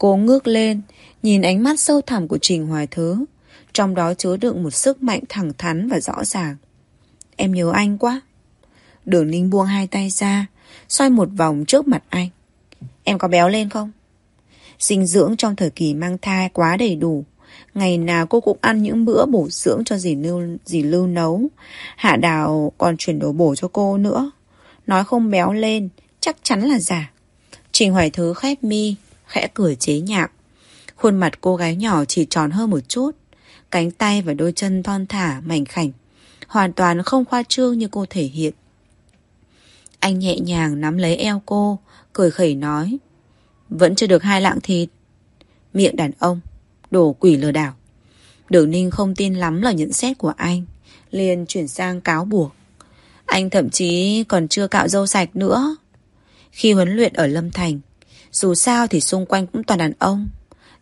Cô ngước lên, nhìn ánh mắt sâu thẳm của Trình Hoài Thứ, trong đó chứa đựng một sức mạnh thẳng thắn và rõ ràng. Em nhớ anh quá. Đường Ninh buông hai tay ra, xoay một vòng trước mặt anh. Em có béo lên không? Dinh dưỡng trong thời kỳ mang thai quá đầy đủ. Ngày nào cô cũng ăn những bữa bổ dưỡng cho dì Lưu, dì Lưu nấu. Hạ Đào còn chuyển đồ bổ cho cô nữa. Nói không béo lên, chắc chắn là giả. Trình Hoài Thứ khép mi, khẽ cười chế nhạc. Khuôn mặt cô gái nhỏ chỉ tròn hơn một chút. Cánh tay và đôi chân thon thả, mảnh khảnh. Hoàn toàn không khoa trương như cô thể hiện. Anh nhẹ nhàng nắm lấy eo cô, cười khẩy nói. Vẫn chưa được hai lạng thịt. Miệng đàn ông, đồ quỷ lừa đảo. Đường Ninh không tin lắm lời nhận xét của anh, liền chuyển sang cáo buộc. Anh thậm chí còn chưa cạo dâu sạch nữa. Khi huấn luyện ở Lâm Thành, dù sao thì xung quanh cũng toàn đàn ông,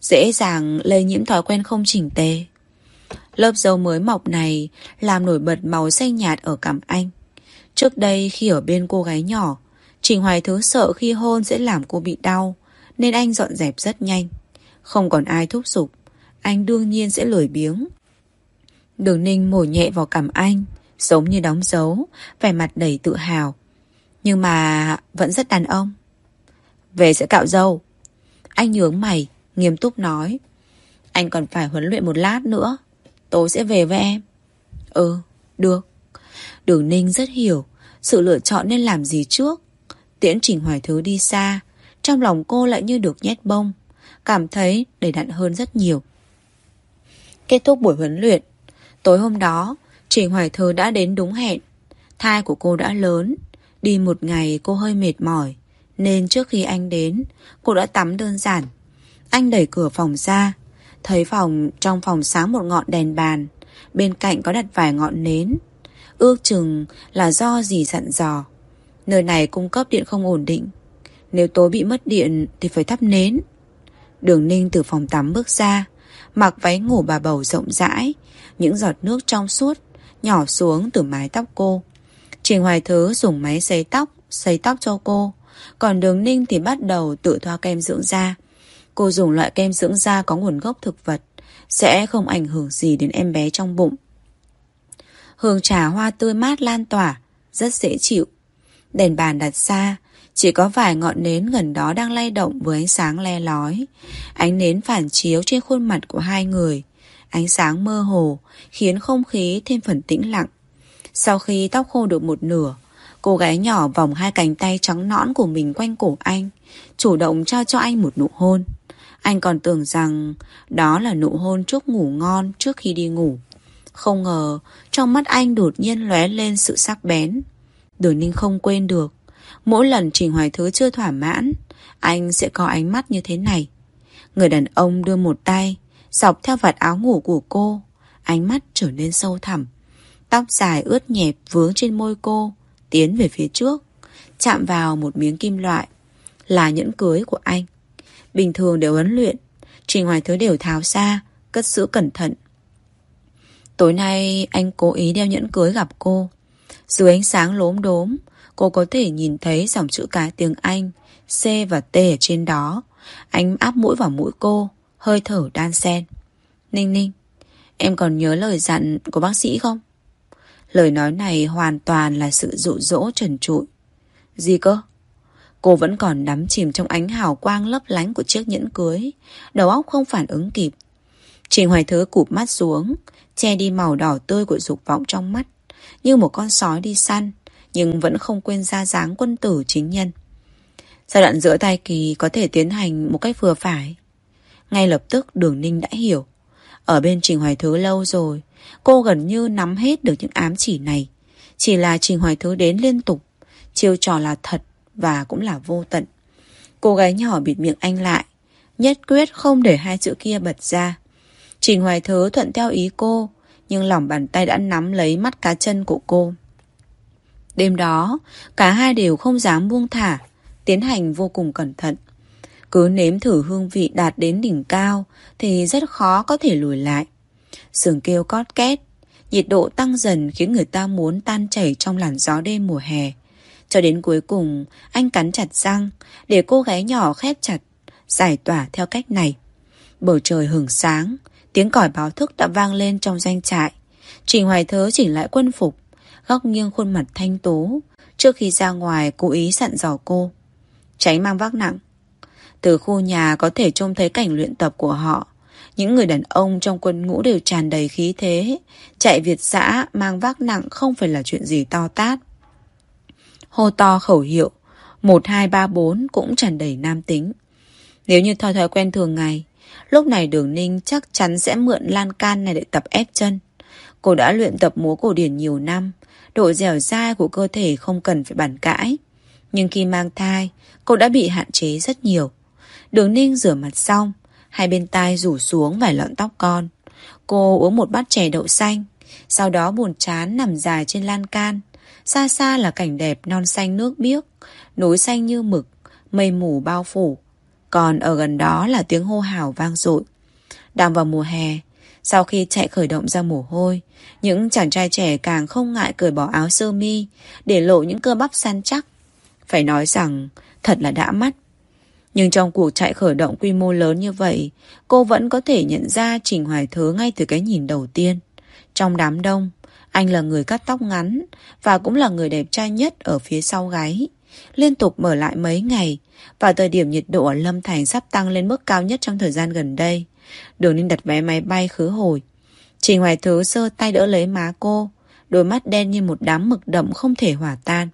dễ dàng lây nhiễm thói quen không chỉnh tề. Lớp dâu mới mọc này làm nổi bật màu xanh nhạt ở cằm anh. Trước đây khi ở bên cô gái nhỏ, Trình Hoài Thứ sợ khi hôn sẽ làm cô bị đau, nên anh dọn dẹp rất nhanh. Không còn ai thúc giục, anh đương nhiên sẽ lười biếng. Đường Ninh mổ nhẹ vào cằm anh, giống như đóng dấu, vẻ mặt đầy tự hào. Nhưng mà vẫn rất đàn ông. Về sẽ cạo dâu. Anh nhướng mày, nghiêm túc nói. Anh còn phải huấn luyện một lát nữa. Tôi sẽ về với em. Ừ, được. Đường Ninh rất hiểu sự lựa chọn nên làm gì trước. Tiễn Trình Hoài Thứ đi xa, trong lòng cô lại như được nhét bông, cảm thấy đầy đặn hơn rất nhiều. Kết thúc buổi huấn luyện, tối hôm đó, Trình Hoài Thư đã đến đúng hẹn. Thai của cô đã lớn, đi một ngày cô hơi mệt mỏi, nên trước khi anh đến, cô đã tắm đơn giản. Anh đẩy cửa phòng ra, thấy phòng trong phòng sáng một ngọn đèn bàn, bên cạnh có đặt vài ngọn nến. Ước chừng là do gì dặn dò. Nơi này cung cấp điện không ổn định. Nếu tối bị mất điện thì phải thắp nến. Đường Ninh từ phòng tắm bước ra, mặc váy ngủ bà bầu rộng rãi, những giọt nước trong suốt nhỏ xuống từ mái tóc cô. Trình Hoài Thứ dùng máy sấy tóc, sấy tóc cho cô. Còn Đường Ninh thì bắt đầu tự thoa kem dưỡng da. Cô dùng loại kem dưỡng da có nguồn gốc thực vật, sẽ không ảnh hưởng gì đến em bé trong bụng. Hương trà hoa tươi mát lan tỏa, rất dễ chịu. Đèn bàn đặt xa, chỉ có vài ngọn nến gần đó đang lay động với ánh sáng le lói. Ánh nến phản chiếu trên khuôn mặt của hai người. Ánh sáng mơ hồ khiến không khí thêm phần tĩnh lặng. Sau khi tóc khô được một nửa, cô gái nhỏ vòng hai cánh tay trắng nõn của mình quanh cổ anh, chủ động trao cho anh một nụ hôn. Anh còn tưởng rằng đó là nụ hôn trước ngủ ngon trước khi đi ngủ. Không ngờ, trong mắt anh đột nhiên lóe lên sự sắc bén. Đường Ninh không quên được. Mỗi lần Trình Hoài Thứ chưa thỏa mãn, anh sẽ có ánh mắt như thế này. Người đàn ông đưa một tay, dọc theo vạt áo ngủ của cô, ánh mắt trở nên sâu thẳm. Tóc dài ướt nhẹp vướng trên môi cô, tiến về phía trước, chạm vào một miếng kim loại, là nhẫn cưới của anh. Bình thường đều huấn luyện, Trình Hoài Thứ đều tháo xa, cất giữ cẩn thận. Tối nay anh cố ý đeo nhẫn cưới gặp cô. Dưới ánh sáng lốm đốm, cô có thể nhìn thấy dòng chữ cái tiếng Anh, C và T ở trên đó. Anh áp mũi vào mũi cô, hơi thở đan sen. Ninh ninh, em còn nhớ lời dặn của bác sĩ không? Lời nói này hoàn toàn là sự dụ dỗ trần trụi. Gì cơ? Cô vẫn còn đắm chìm trong ánh hào quang lấp lánh của chiếc nhẫn cưới. Đầu óc không phản ứng kịp. Trình Hoài Thứ cụp mắt xuống, che đi màu đỏ tươi của dục vọng trong mắt, như một con sói đi săn, nhưng vẫn không quên ra dáng quân tử chính nhân. Giai đoạn giữa thai kỳ có thể tiến hành một cách vừa phải. Ngay lập tức Đường Ninh đã hiểu. Ở bên Trình Hoài Thứ lâu rồi, cô gần như nắm hết được những ám chỉ này. Chỉ là Trình Hoài Thứ đến liên tục, chiêu trò là thật và cũng là vô tận. Cô gái nhỏ bịt miệng anh lại, nhất quyết không để hai chữ kia bật ra. Trình Hoài Thứ thuận theo ý cô, nhưng lòng bàn tay đã nắm lấy mắt cá chân của cô. Đêm đó, cả hai đều không dám buông thả, tiến hành vô cùng cẩn thận. Cứ nếm thử hương vị đạt đến đỉnh cao thì rất khó có thể lùi lại. Sườn kêu cót két, nhiệt độ tăng dần khiến người ta muốn tan chảy trong làn gió đêm mùa hè. Cho đến cuối cùng, anh cắn chặt răng để cô gái nhỏ khép chặt, giải tỏa theo cách này. Bầu trời hưởng sáng, tiếng còi báo thức đã vang lên trong danh trại. Trình Hoài Thớ chỉnh lại quân phục, góc nghiêng khuôn mặt thanh tố. Trước khi ra ngoài, cố ý dặn dò cô. Tránh mang vác nặng. Từ khu nhà có thể trông thấy cảnh luyện tập của họ. Những người đàn ông trong quân ngũ đều tràn đầy khí thế. Chạy Việt xã mang vác nặng không phải là chuyện gì to tát. Hô to khẩu hiệu 1, 2, 3, 4 cũng tràn đầy nam tính. Nếu như theo thói quen thường ngày, lúc này đường ninh chắc chắn sẽ mượn lan can này để tập ép chân. Cô đã luyện tập múa cổ điển nhiều năm, độ dẻo dai của cơ thể không cần phải bàn cãi. Nhưng khi mang thai, cô đã bị hạn chế rất nhiều. Đường ninh rửa mặt xong, hai bên tai rủ xuống vài lọn tóc con. Cô uống một bát chè đậu xanh, sau đó buồn chán nằm dài trên lan can. Xa xa là cảnh đẹp non xanh nước biếc, núi xanh như mực, mây mù bao phủ. Còn ở gần đó là tiếng hô hào vang dội. Đang vào mùa hè, sau khi chạy khởi động ra mồ hôi, những chàng trai trẻ càng không ngại cởi bỏ áo sơ mi để lộ những cơ bắp săn chắc. Phải nói rằng thật là đã mắt. Nhưng trong cuộc chạy khởi động quy mô lớn như vậy, cô vẫn có thể nhận ra Trình Hoài Thứ ngay từ cái nhìn đầu tiên. Trong đám đông, anh là người cắt tóc ngắn và cũng là người đẹp trai nhất ở phía sau gáy. Liên tục mở lại mấy ngày và thời điểm nhiệt độ ở Lâm Thành sắp tăng lên mức cao nhất trong thời gian gần đây. Đường Ninh đặt vé máy bay khứ hồi. Trình Hoài Thứ sơ tay đỡ lấy má cô, đôi mắt đen như một đám mực đậm không thể hỏa tan.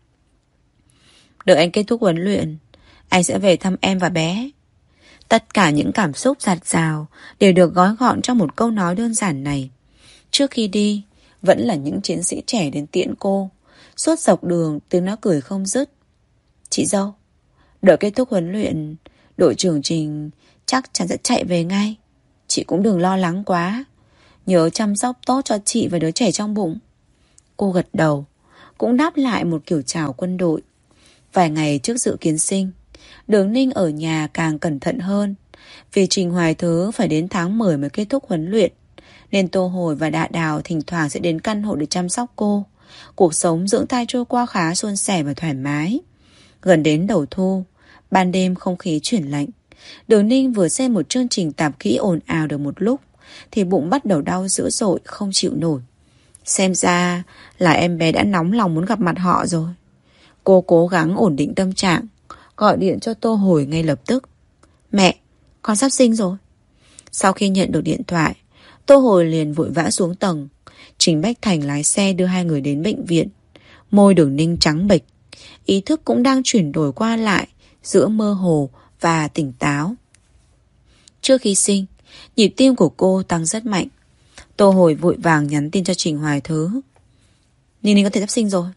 Đợi anh kết thúc huấn luyện, anh sẽ về thăm em và bé. Tất cả những cảm xúc giạt rào đều được gói gọn trong một câu nói đơn giản này. Trước khi đi, vẫn là những chiến sĩ trẻ đến tiễn cô. Suốt dọc đường, tiếng nó cười không dứt. Chị dâu, đợi kết thúc huấn luyện, đội trưởng Trình chắc chắn sẽ chạy về ngay. Chị cũng đừng lo lắng quá. Nhớ chăm sóc tốt cho chị và đứa trẻ trong bụng. Cô gật đầu, cũng đáp lại một kiểu chào quân đội. Vài ngày trước dự kiến sinh, Đường Ninh ở nhà càng cẩn thận hơn. Vì Trình Hoài Thứ phải đến tháng 10 mới kết thúc huấn luyện. Nên Tô Hồi và Đạ Đào thỉnh thoảng sẽ đến căn hộ để chăm sóc cô. Cuộc sống dưỡng thai trôi qua khá suôn sẻ và thoải mái. Gần đến đầu thu, ban đêm không khí chuyển lạnh. Đường Ninh vừa xem một chương trình tạp kỹ ồn ào được một lúc, thì bụng bắt đầu đau dữ dội, không chịu nổi. Xem ra là em bé đã nóng lòng muốn gặp mặt họ rồi. Cô cố gắng ổn định tâm trạng, gọi điện cho Tô Hồi ngay lập tức. Mẹ, con sắp sinh rồi. Sau khi nhận được điện thoại, Tô Hồi liền vội vã xuống tầng. Trình Bách Thành lái xe đưa hai người đến bệnh viện. Môi đường ninh trắng bệch. Ý thức cũng đang chuyển đổi qua lại giữa mơ hồ và tỉnh táo. Trước khi sinh, nhịp tim của cô tăng rất mạnh. Tô Hồi vội vàng nhắn tin cho Trình Hoài Thứ. Ninh Ninh có thể sắp sinh rồi.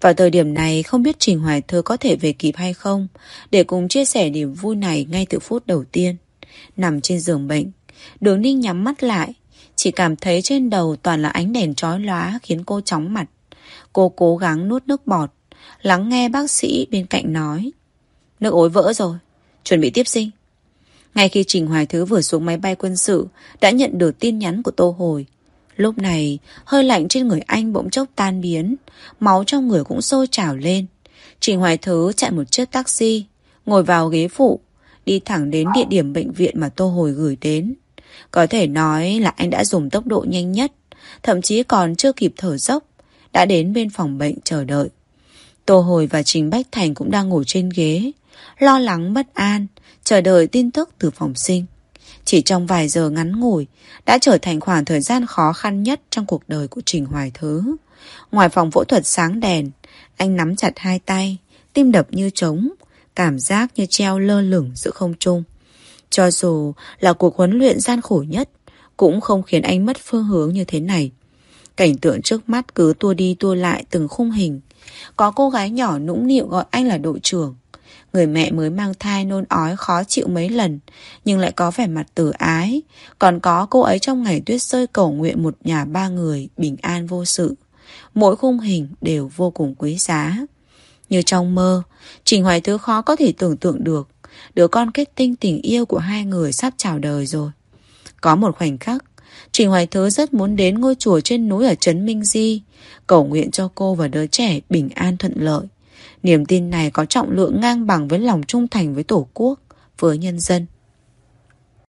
Vào thời điểm này không biết Trình Hoài Thứ có thể về kịp hay không để cùng chia sẻ niềm vui này ngay từ phút đầu tiên. Nằm trên giường bệnh, Đường Ninh nhắm mắt lại, chỉ cảm thấy trên đầu toàn là ánh đèn trói lóa khiến cô chóng mặt. Cô cố gắng nuốt nước bọt, lắng nghe bác sĩ bên cạnh nói. Nước ối vỡ rồi, chuẩn bị tiếp sinh. Ngay khi Trình Hoài Thứ vừa xuống máy bay quân sự, đã nhận được tin nhắn của Tô Hồi. Lúc này, hơi lạnh trên người anh bỗng chốc tan biến, máu trong người cũng sôi trào lên. Trình Hoài Thứ chạy một chiếc taxi, ngồi vào ghế phụ, đi thẳng đến địa điểm bệnh viện mà Tô Hồi gửi đến. Có thể nói là anh đã dùng tốc độ nhanh nhất, thậm chí còn chưa kịp thở dốc, đã đến bên phòng bệnh chờ đợi. Tô Hồi và Trình Bách Thành cũng đang ngồi trên ghế, lo lắng bất an, chờ đợi tin tức từ phòng sinh. Chỉ trong vài giờ ngắn ngủi, đã trở thành khoảng thời gian khó khăn nhất trong cuộc đời của Trình Hoài Thứ. Ngoài phòng phẫu thuật sáng đèn, anh nắm chặt hai tay, tim đập như trống, cảm giác như treo lơ lửng giữa không trung. Cho dù là cuộc huấn luyện gian khổ nhất, cũng không khiến anh mất phương hướng như thế này. Cảnh tượng trước mắt cứ tua đi tua lại từng khung hình. Có cô gái nhỏ nũng nịu gọi anh là đội trưởng. Người mẹ mới mang thai nôn ói khó chịu mấy lần, nhưng lại có vẻ mặt tử ái. Còn có cô ấy trong ngày tuyết rơi cầu nguyện một nhà ba người, bình an vô sự. Mỗi khung hình đều vô cùng quý giá. Như trong mơ, Trình Hoài Thứ khó có thể tưởng tượng được đứa con kết tinh tình yêu của hai người sắp chào đời rồi. Có một khoảnh khắc, Trình Hoài Thứ rất muốn đến ngôi chùa trên núi ở Trấn Minh Di, cầu nguyện cho cô và đứa trẻ bình an thuận lợi. Niềm tin này có trọng lượng ngang bằng với lòng trung thành với Tổ quốc, với nhân dân.